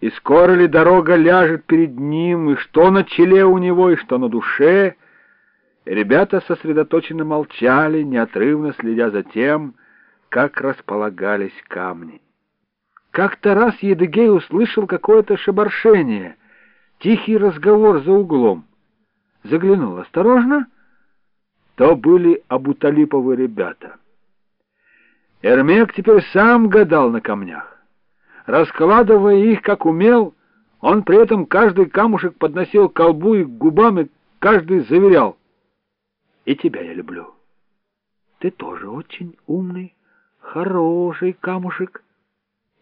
и скоро ли дорога ляжет перед ним, и что на челе у него, и что на душе. Ребята сосредоточенно молчали, неотрывно следя за тем, как располагались камни. Как-то раз Едыгей услышал какое-то шебаршение, тихий разговор за углом. Заглянул осторожно. То были Абуталиповы ребята. Эрмек теперь сам гадал на камнях. Раскладывая их, как умел, он при этом каждый камушек подносил к колбу и к губам, и каждый заверял. «И тебя я люблю. Ты тоже очень умный, хороший камушек.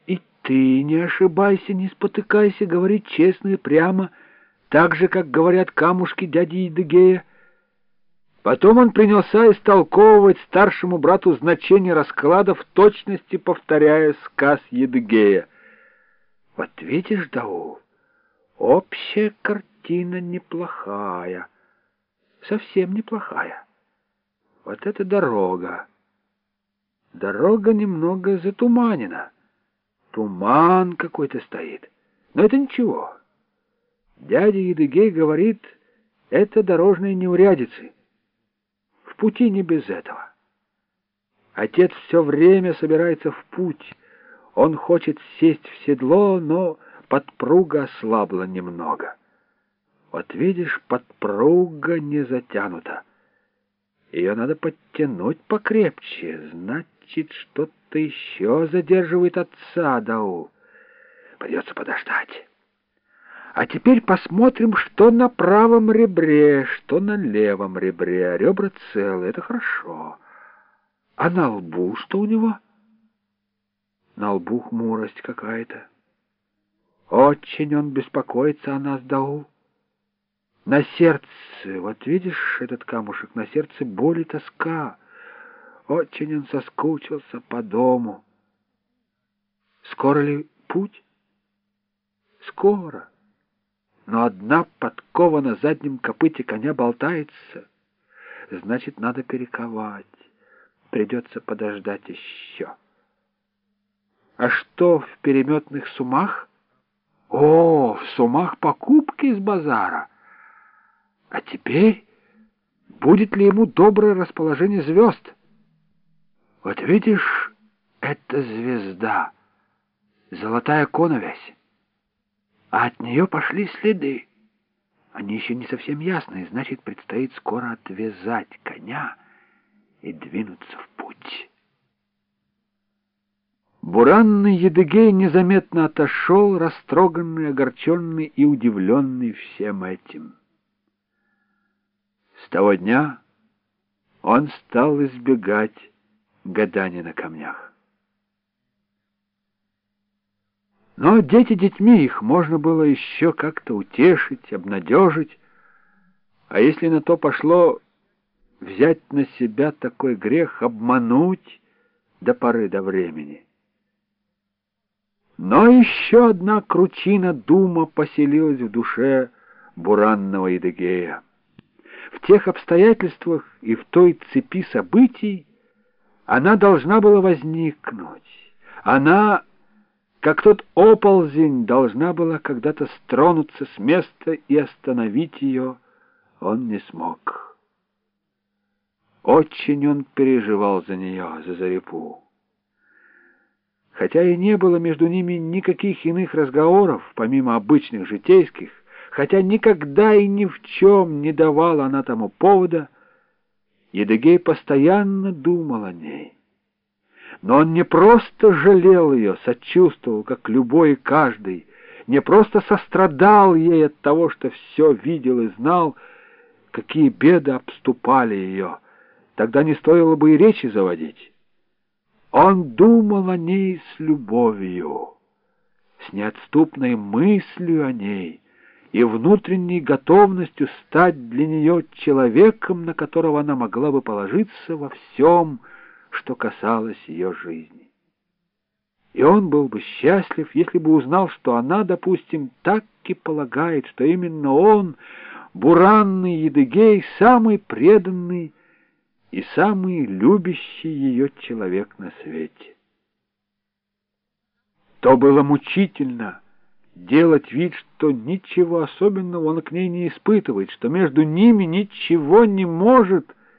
И ты не ошибайся, не спотыкайся, говори честно и прямо, так же, как говорят камушки дяди Едыгея. Потом он принялся истолковывать старшему брату значение расклада в точности, повторяя сказ Едыгея — вот видишь, Дау, общая картина неплохая, совсем неплохая. Вот это дорога. Дорога немного затуманена. Туман какой-то стоит. Но это ничего. Дядя Едыгей говорит, это дорожные неурядицы. В пути не без этого. Отец все время собирается в путь, он хочет сесть в седло, но подпруга ослабла немного. Вот видишь, подпруга не затянута. Ее надо подтянуть покрепче. Значит, что-то еще задерживает отца Дау. Придется подождать. А теперь посмотрим, что на правом ребре, что на левом ребре. Ребра целые, это хорошо. А на лбу что у него? — на лбу хмурость какая-то. Очень он беспокоится о нас, Даул. На сердце, вот видишь этот камушек, на сердце боль и тоска. Очень он соскучился по дому. Скоро ли путь? Скоро. Но одна подкова на заднем копыте коня болтается. Значит, надо перековать. Придется подождать еще. А что в переметных сумах? О, в сумах покупки из базара. А теперь будет ли ему доброе расположение звезд? Вот видишь, это звезда, золотая коновязь. А от нее пошли следы. Они еще не совсем ясные, значит, предстоит скоро отвязать коня и двинуться в путь». Буранный Едыгей незаметно отошел, растроганный, огорченный и удивленный всем этим. С того дня он стал избегать гадания на камнях. Но дети детьми их можно было еще как-то утешить, обнадежить, а если на то пошло взять на себя такой грех, обмануть до поры до времени. Но еще одна кручина дума поселилась в душе буранного Едыгея. В тех обстоятельствах и в той цепи событий она должна была возникнуть. Она, как тот оползень, должна была когда-то стронуться с места и остановить ее он не смог. Очень он переживал за нее, за Зарипу. Хотя и не было между ними никаких иных разговоров, помимо обычных житейских, хотя никогда и ни в чем не давала она тому повода, Едыгей постоянно думал о ней. Но он не просто жалел ее, сочувствовал, как любой и каждый, не просто сострадал ей от того, что все видел и знал, какие беды обступали ее. Тогда не стоило бы и речи заводить. Он думал о ней с любовью, с неотступной мыслью о ней и внутренней готовностью стать для нее человеком, на которого она могла бы положиться во всем, что касалось ее жизни. И он был бы счастлив, если бы узнал, что она, допустим, так и полагает, что именно он, буранный Едыгей, самый преданный и самый любящий ее человек на свете. То было мучительно делать вид, что ничего особенного он к ней не испытывает, что между ними ничего не может